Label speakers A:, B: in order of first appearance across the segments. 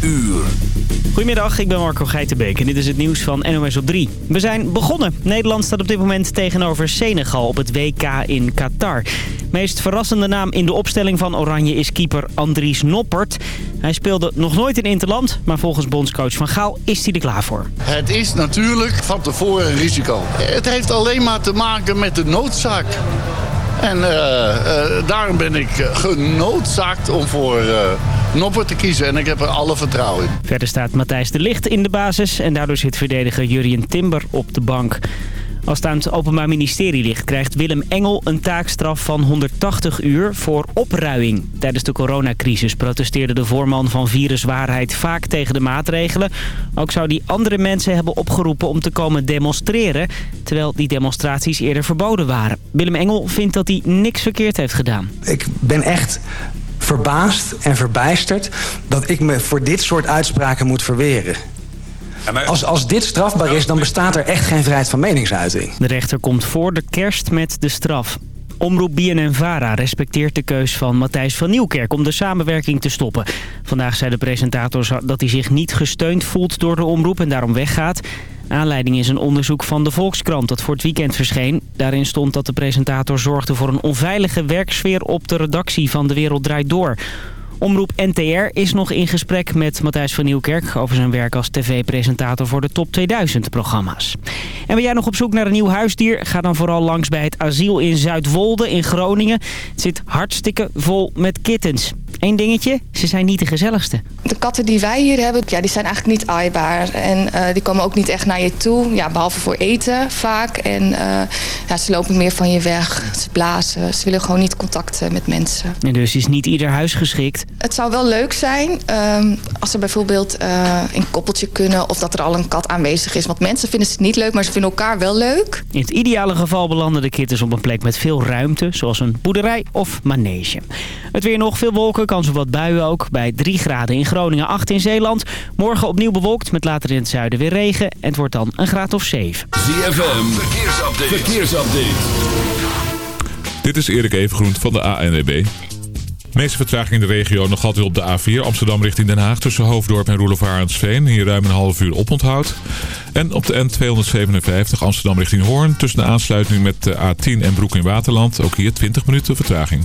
A: uur.
B: Goedemiddag, ik ben Marco Geitenbeek en dit is het nieuws van NOS op 3. We zijn begonnen. Nederland staat op dit moment tegenover Senegal op het WK in Qatar. Meest verrassende naam in de opstelling van Oranje is keeper Andries Noppert. Hij speelde nog nooit in Interland, maar volgens bondscoach Van Gaal is hij er klaar voor.
C: Het is natuurlijk van tevoren een risico. Het heeft alleen maar te maken met de noodzaak. En uh, uh, daarom ben ik genoodzaakt om voor uh, Nopper te kiezen. En ik heb er alle vertrouwen in.
B: Verder staat Matthijs de Licht in de basis. En daardoor zit verdediger Jurien Timber op de bank. Als het aan het Openbaar Ministerie ligt, krijgt Willem Engel een taakstraf van 180 uur voor opruiing. Tijdens de coronacrisis protesteerde de voorman van Viruswaarheid vaak tegen de maatregelen. Ook zou hij andere mensen hebben opgeroepen om te komen demonstreren, terwijl die demonstraties eerder verboden waren. Willem Engel vindt dat hij niks verkeerd heeft gedaan.
D: Ik ben echt verbaasd en verbijsterd dat ik me voor dit soort uitspraken moet verweren. Als, als dit strafbaar is, dan bestaat er echt geen vrijheid van meningsuiting.
B: De rechter komt voor de kerst met de straf. Omroep BNN-VARA respecteert de keus van Matthijs van Nieuwkerk om de samenwerking te stoppen. Vandaag zei de presentator dat hij zich niet gesteund voelt door de omroep en daarom weggaat. Aanleiding is een onderzoek van de Volkskrant dat voor het weekend verscheen. Daarin stond dat de presentator zorgde voor een onveilige werksfeer op de redactie van De Wereld Draait Door. Omroep NTR is nog in gesprek met Matthijs van Nieuwkerk... over zijn werk als tv-presentator voor de Top 2000-programma's. En ben jij nog op zoek naar een nieuw huisdier? Ga dan vooral langs bij het asiel in Zuidwolde in Groningen. Het zit hartstikke vol met kittens. Eén dingetje, ze zijn niet de gezelligste.
E: De katten die wij hier hebben, ja, die zijn eigenlijk niet aaibaar. En uh, die komen ook niet echt naar je toe. Ja, behalve voor eten vaak. En uh, ja, ze lopen meer van je weg. Ze blazen. Ze willen gewoon niet contact met mensen.
B: En dus is niet ieder huis geschikt?
E: Het zou wel leuk zijn um, als ze bijvoorbeeld uh, een koppeltje kunnen... of dat er al een kat aanwezig is. Want mensen vinden het niet leuk, maar ze vinden elkaar wel leuk.
B: In het ideale geval belanden de kittens op een plek met veel ruimte... zoals een boerderij of manege. Het weer nog veel wolken, kans op wat buien ook. Bij 3 graden in Groningen, 8 in Zeeland. Morgen opnieuw bewolkt met later in het zuiden weer regen. En het wordt dan een graad of 7.
A: ZFM, verkeersupdate. verkeersupdate.
F: Dit is Erik Evengroen van de ANWB. De meeste vertraging in de regio nog altijd op de A4 Amsterdam richting Den Haag... tussen Hoofddorp en Roelofaar Hier ruim een half uur oponthoud. En op de N257 Amsterdam richting Hoorn... tussen de aansluiting met de A10 en Broek in Waterland... ook hier 20 minuten vertraging.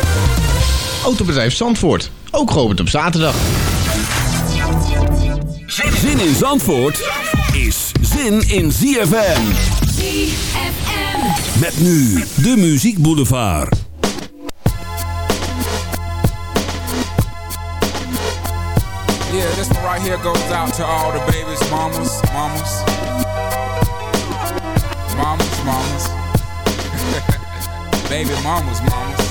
G: Autobedrijf Zandvoort, ook geopend op zaterdag.
A: Zin in Zandvoort is zin in ZFM.
H: ZFM.
A: Met nu de Muziek Boulevard.
I: Yeah, this one right here goes out to all the babies, mamas, mamas. Mamas, mamas. Baby mamas, mamas.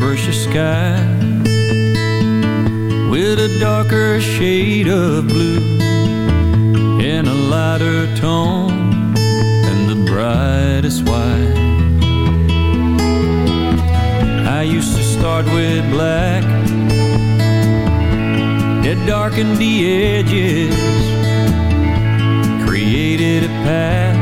I: To
J: sky with a darker shade of blue and a lighter tone And the brightest white. I used to start with black that darkened the edges, created a path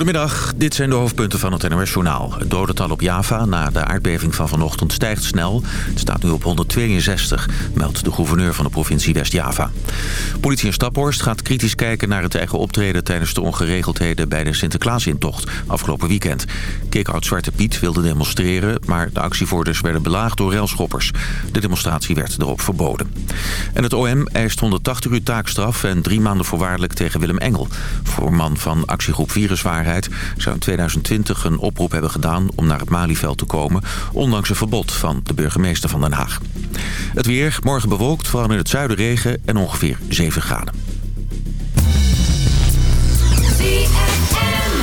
K: Goedemiddag, dit zijn de hoofdpunten van het NOS-journaal. Het dodental op Java na de aardbeving van vanochtend stijgt snel. Het staat nu op 162, meldt de gouverneur van de provincie West-Java. Politie in Staphorst gaat kritisch kijken naar het eigen optreden... tijdens de ongeregeldheden bij de Sinterklaasintocht afgelopen weekend. Kickhout Zwarte Piet wilde demonstreren... maar de actievoerders werden belaagd door railschoppers. De demonstratie werd erop verboden. En het OM eist 180 uur taakstraf en drie maanden voorwaardelijk tegen Willem Engel. Voorman van actiegroep Viruswaarheid zou in 2020 een oproep hebben gedaan om naar het Malieveld te komen... ondanks een verbod van de burgemeester van Den Haag. Het weer, morgen bewolkt, vooral in het zuiden regen en ongeveer 7 graden.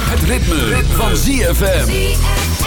A: Het ritme, van ZFM.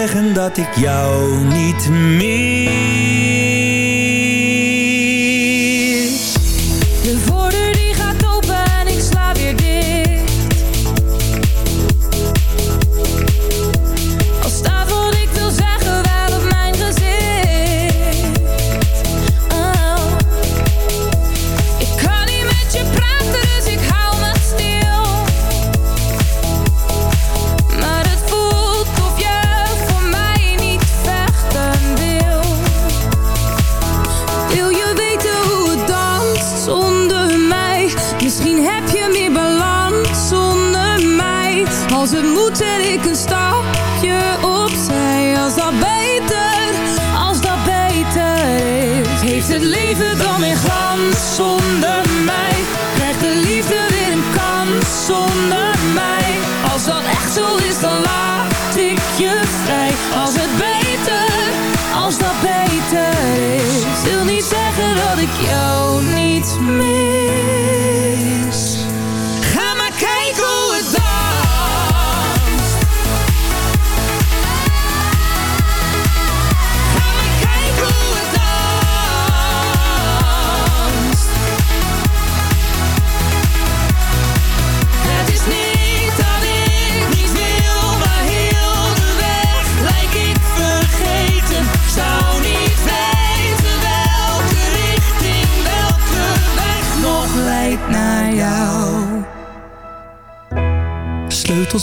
L: zeggen dat ik jou niet meer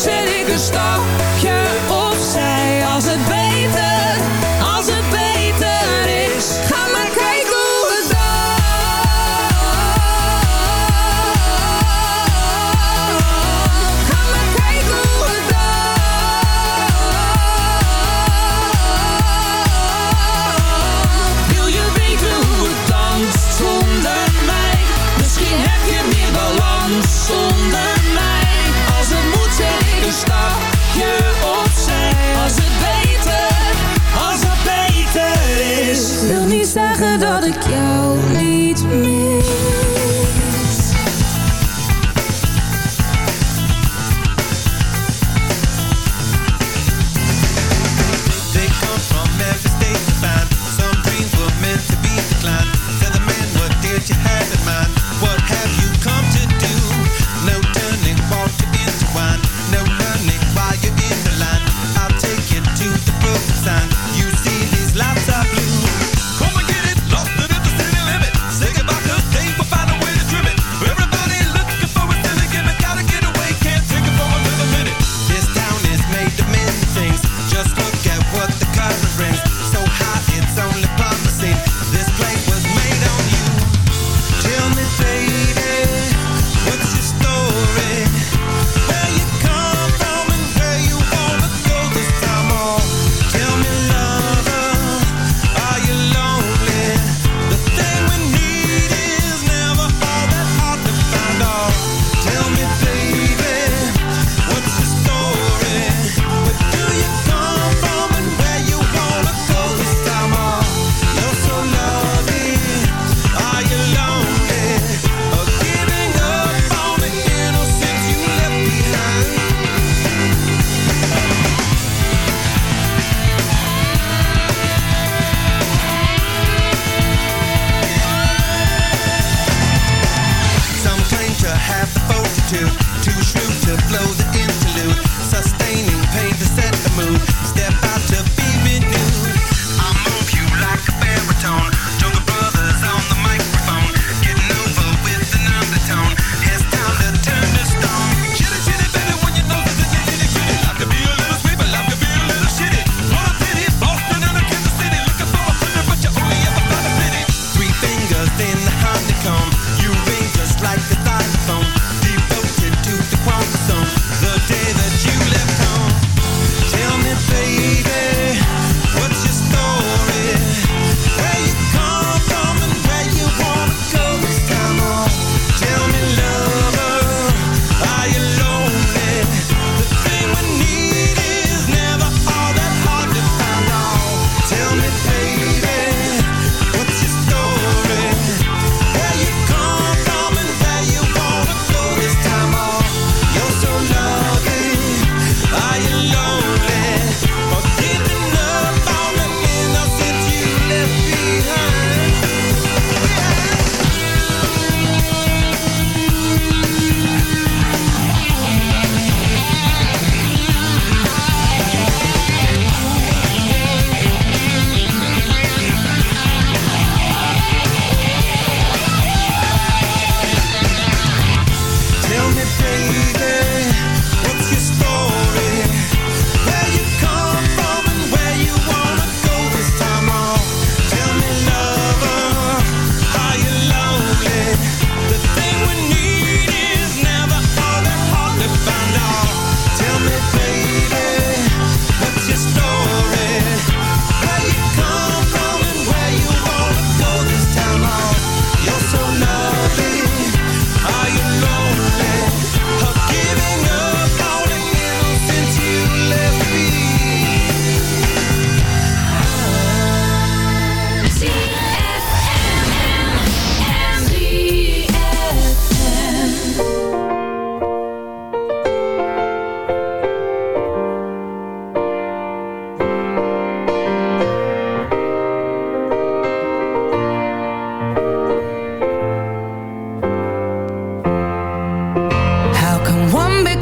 L: zet ik een stapje.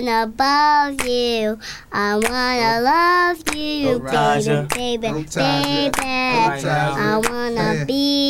M: wanna you. I wanna
N: oh.
O: love you, oh, baby, baby, oh, baby. I wanna be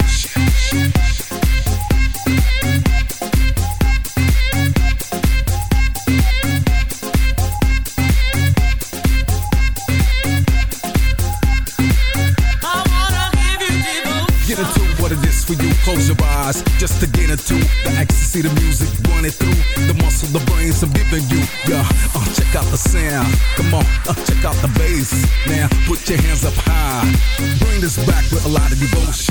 P: See the music running through the muscle, the brains I'm giving you. Yeah, uh, check out the sound. Come on, uh, check out the bass. Now put your hands up high. Bring this back with a lot of
A: devotion